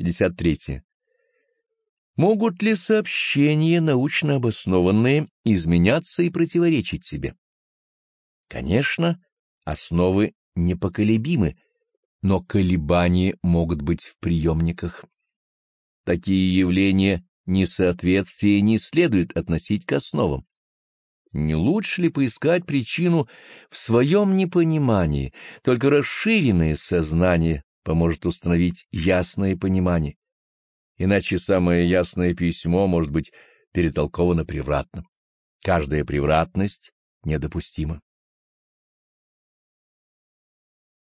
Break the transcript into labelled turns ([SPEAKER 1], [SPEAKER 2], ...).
[SPEAKER 1] 53. Могут ли сообщения, научно обоснованные, изменяться и противоречить себе? Конечно, основы непоколебимы, но колебания могут быть в приемниках. Такие явления несоответствия не следует относить к основам. Не лучше ли поискать причину в своем непонимании, только расширенное сознание поможет установить ясное понимание, иначе самое ясное письмо может быть перетолковано превратно. Каждая превратность недопустима.